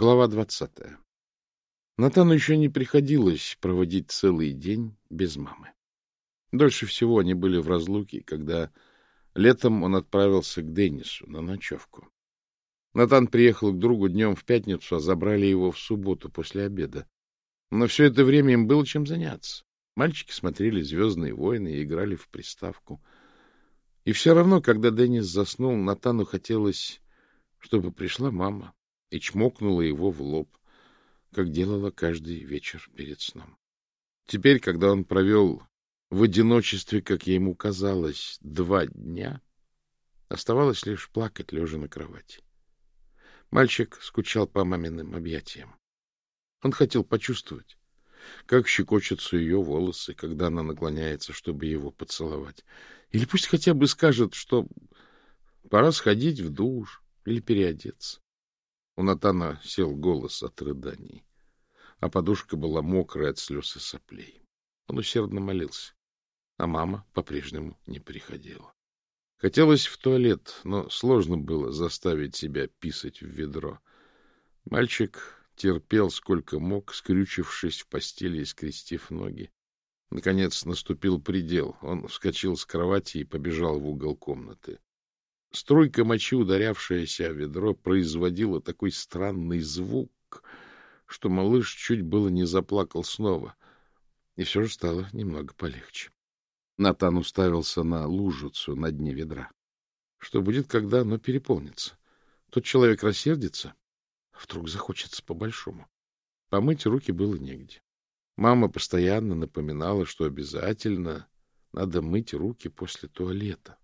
Глава двадцатая. Натану еще не приходилось проводить целый день без мамы. Дольше всего они были в разлуке, когда летом он отправился к Деннису на ночевку. Натан приехал к другу днем в пятницу, а забрали его в субботу после обеда. Но все это время им было чем заняться. Мальчики смотрели «Звездные войны» и играли в приставку. И все равно, когда Деннис заснул, Натану хотелось, чтобы пришла мама и чмокнула его в лоб, как делала каждый вечер перед сном. Теперь, когда он провел в одиночестве, как ему казалось, два дня, оставалось лишь плакать, лежа на кровати. Мальчик скучал по маминым объятиям. Он хотел почувствовать, как щекочутся ее волосы, когда она наклоняется, чтобы его поцеловать. Или пусть хотя бы скажет, что пора сходить в душ или переодеться. У Натана сел голос от рыданий, а подушка была мокрая от слез и соплей. Он усердно молился, а мама по-прежнему не приходила. Хотелось в туалет, но сложно было заставить себя писать в ведро. Мальчик терпел сколько мог, скрючившись в постели и скрестив ноги. Наконец наступил предел. Он вскочил с кровати и побежал в угол комнаты. Струйка мочи, ударявшаяся о ведро, производила такой странный звук, что малыш чуть было не заплакал снова. И все же стало немного полегче. Натан уставился на лужицу на дне ведра. Что будет, когда оно переполнится? Тот человек рассердится, а вдруг захочется по-большому. Помыть руки было негде. Мама постоянно напоминала, что обязательно надо мыть руки после туалета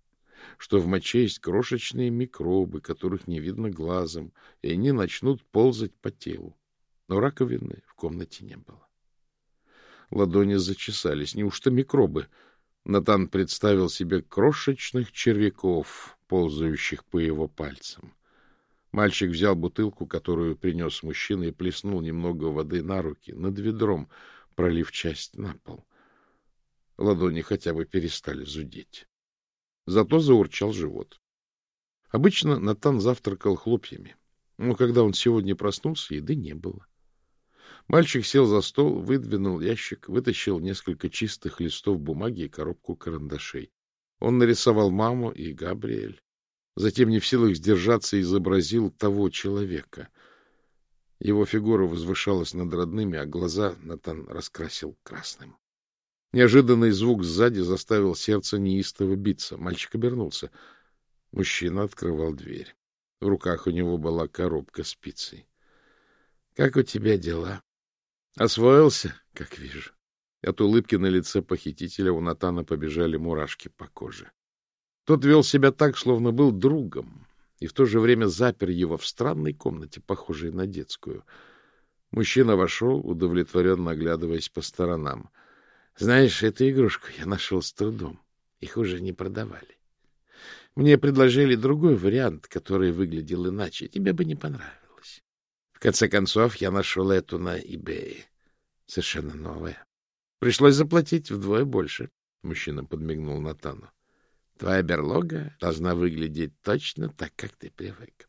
что в моче есть крошечные микробы, которых не видно глазом, и они начнут ползать по телу. Но раковины в комнате не было. Ладони зачесались. Неужто микробы? Натан представил себе крошечных червяков, ползающих по его пальцам. Мальчик взял бутылку, которую принес мужчина, и плеснул немного воды на руки, над ведром, пролив часть на пол. Ладони хотя бы перестали зудеть. Зато заурчал живот. Обычно Натан завтракал хлопьями, но когда он сегодня проснулся, еды не было. Мальчик сел за стол, выдвинул ящик, вытащил несколько чистых листов бумаги и коробку карандашей. Он нарисовал маму и Габриэль. Затем, не в силах сдержаться, изобразил того человека. Его фигура возвышалась над родными, а глаза Натан раскрасил красным. Неожиданный звук сзади заставил сердце неистово биться. Мальчик обернулся. Мужчина открывал дверь. В руках у него была коробка с Как у тебя дела? — Освоился, как вижу. От улыбки на лице похитителя у Натана побежали мурашки по коже. Тот вел себя так, словно был другом, и в то же время запер его в странной комнате, похожей на детскую. Мужчина вошел, удовлетворенно оглядываясь по сторонам — знаешь, эту игрушку я нашел с трудом. Их уже не продавали. Мне предложили другой вариант, который выглядел иначе. Тебе бы не понравилось. В конце концов, я нашел эту на eBay. Совершенно новая. Пришлось заплатить вдвое больше. Мужчина подмигнул Натану. Твоя берлога должна выглядеть точно так, как ты привык.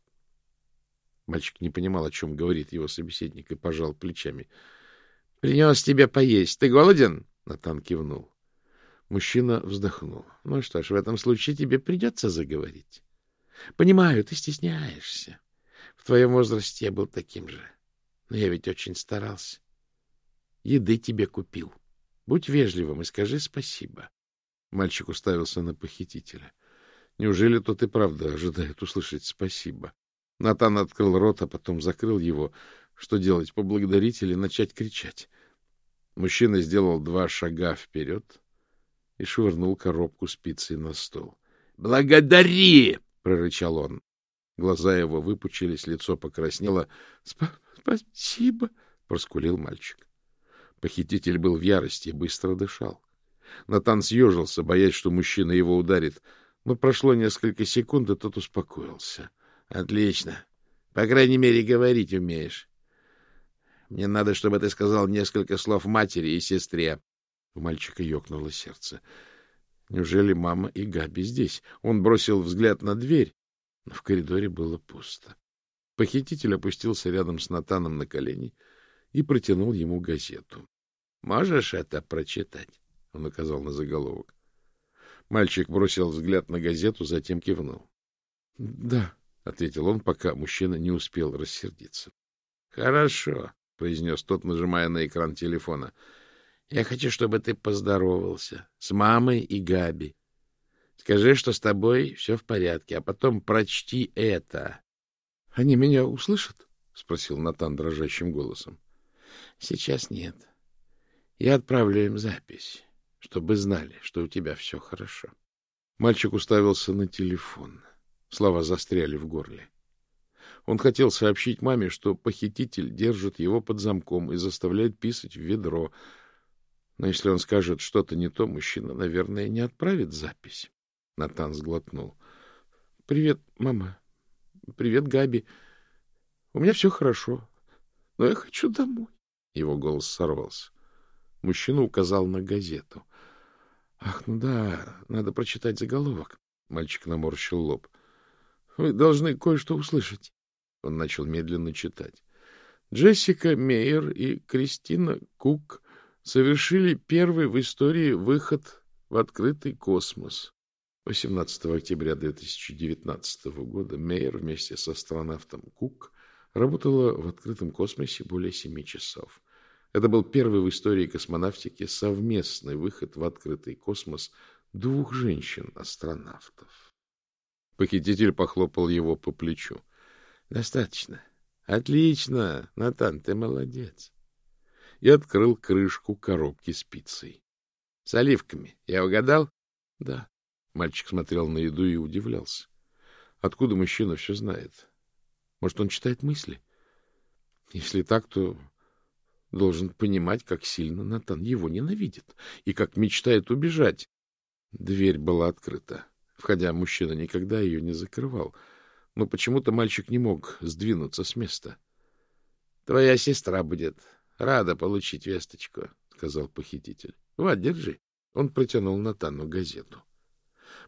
Мальчик не понимал, о чем говорит его собеседник, и пожал плечами. — Принес тебе поесть. Ты голоден? Натан кивнул. Мужчина вздохнул. — Ну что ж, в этом случае тебе придется заговорить. — Понимаю, ты стесняешься. В твоем возрасте я был таким же. Но я ведь очень старался. Еды тебе купил. Будь вежливым и скажи спасибо. Мальчик уставился на похитителя. Неужели тот и правда ожидает услышать спасибо? Натан открыл рот, а потом закрыл его. Что делать, поблагодарить или начать кричать? Мужчина сделал два шага вперед и швырнул коробку спицей на стол. «Благодари!» — прорычал он. Глаза его выпучились, лицо покраснело. — Спасибо! — проскулил мальчик. Похититель был в ярости и быстро дышал. Натан съежился, боясь, что мужчина его ударит. Но прошло несколько секунд, и тот успокоился. — Отлично. По крайней мере, говорить умеешь. Мне надо, чтобы ты сказал несколько слов матери и сестре. У мальчика ёкнуло сердце. Неужели мама и Габи здесь? Он бросил взгляд на дверь, но в коридоре было пусто. Похититель опустился рядом с Натаном на колени и протянул ему газету. — Можешь это прочитать? — он указал на заголовок. Мальчик бросил взгляд на газету, затем кивнул. — Да, — ответил он, пока мужчина не успел рассердиться. — Хорошо, — произнес тот, нажимая на экран телефона. — Я хочу, чтобы ты поздоровался с мамой и Габи. Скажи, что с тобой все в порядке, а потом прочти это. — Они меня услышат? — спросил Натан дрожащим голосом. — Сейчас нет. Я отправлю им запись, чтобы знали, что у тебя все хорошо. Мальчик уставился на телефон. Слова застряли в горле. Он хотел сообщить маме, что похититель держит его под замком и заставляет писать в ведро. Но если он скажет что-то не то, мужчина, наверное, не отправит запись. Натан сглотнул. — Привет, мама. Привет, Габи. У меня все хорошо, но я хочу домой. Его голос сорвался. Мужчина указал на газету. — Ах, ну да, надо прочитать заголовок. Мальчик наморщил лоб. — Вы должны кое-что услышать. Он начал медленно читать. Джессика Мейер и Кристина Кук совершили первый в истории выход в открытый космос. 18 октября 2019 года Мейер вместе с астронавтом Кук работала в открытом космосе более семи часов. Это был первый в истории космонавтики совместный выход в открытый космос двух женщин-астронавтов. Похититель похлопал его по плечу. — Достаточно. Отлично, Натан, ты молодец. И открыл крышку коробки с пиццей. — С оливками. Я угадал? — Да. Мальчик смотрел на еду и удивлялся. Откуда мужчина все знает? Может, он читает мысли? Если так, то должен понимать, как сильно Натан его ненавидит и как мечтает убежать. Дверь была открыта. Входя, мужчина никогда ее не закрывал — но почему-то мальчик не мог сдвинуться с места. — Твоя сестра будет рада получить весточку, — сказал похититель. — Вот, держи. Он протянул Натану газету.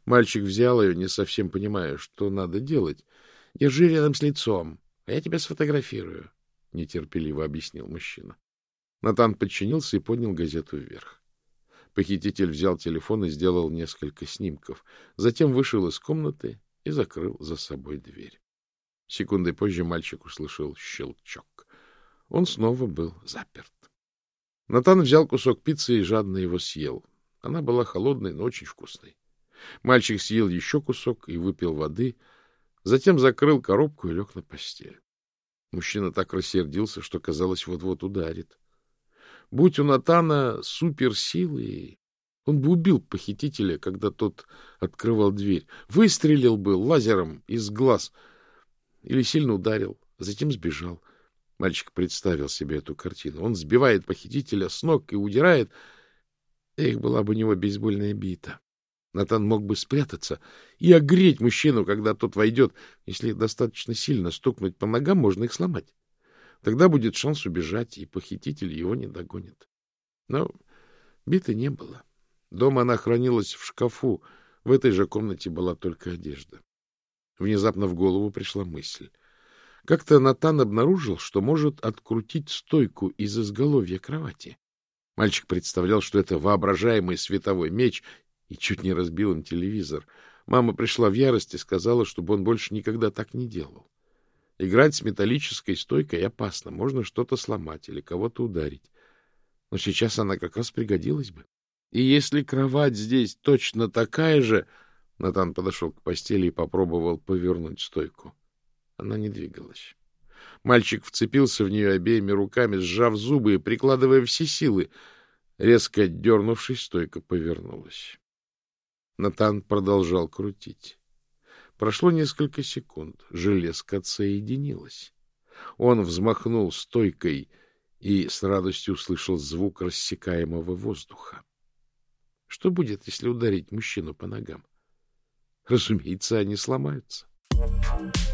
Мальчик взял ее, не совсем понимая, что надо делать. — Держи рядом с лицом, а я тебя сфотографирую, — нетерпеливо объяснил мужчина. Натан подчинился и поднял газету вверх. Похититель взял телефон и сделал несколько снимков. Затем вышел из комнаты и закрыл за собой дверь. Секундой позже мальчик услышал щелчок. Он снова был заперт. Натан взял кусок пиццы и жадно его съел. Она была холодной, но очень вкусной. Мальчик съел еще кусок и выпил воды, затем закрыл коробку и лег на постель. Мужчина так рассердился, что, казалось, вот-вот ударит. Будь у Натана суперсилы, он бы убил похитителя, когда тот открывал дверь. Выстрелил бы лазером из глаз. Или сильно ударил, затем сбежал. Мальчик представил себе эту картину. Он сбивает похитителя с ног и удирает. Эх, была бы у него бейсбольная бита. Натан мог бы спрятаться и огреть мужчину, когда тот войдет. Если достаточно сильно стукнуть по ногам, можно их сломать. Тогда будет шанс убежать, и похититель его не догонит. Но биты не было. Дома она хранилась в шкафу, в этой же комнате была только одежда. Внезапно в голову пришла мысль. Как-то Натан обнаружил, что может открутить стойку из изголовья кровати. Мальчик представлял, что это воображаемый световой меч, и чуть не разбил им телевизор. Мама пришла в ярость и сказала, чтобы он больше никогда так не делал. Играть с металлической стойкой опасно, можно что-то сломать или кого-то ударить. Но сейчас она как раз пригодилась бы. И если кровать здесь точно такая же... Натан подошел к постели и попробовал повернуть стойку. Она не двигалась. Мальчик вцепился в нее обеими руками, сжав зубы и прикладывая все силы. Резко дернувшись, стойка повернулась. Натан продолжал крутить. Прошло несколько секунд. Железка отсоединилась. Он взмахнул стойкой и с радостью услышал звук рассекаемого воздуха. Что будет, если ударить мужчину по ногам? Разумеется, они сломаются. Thank you.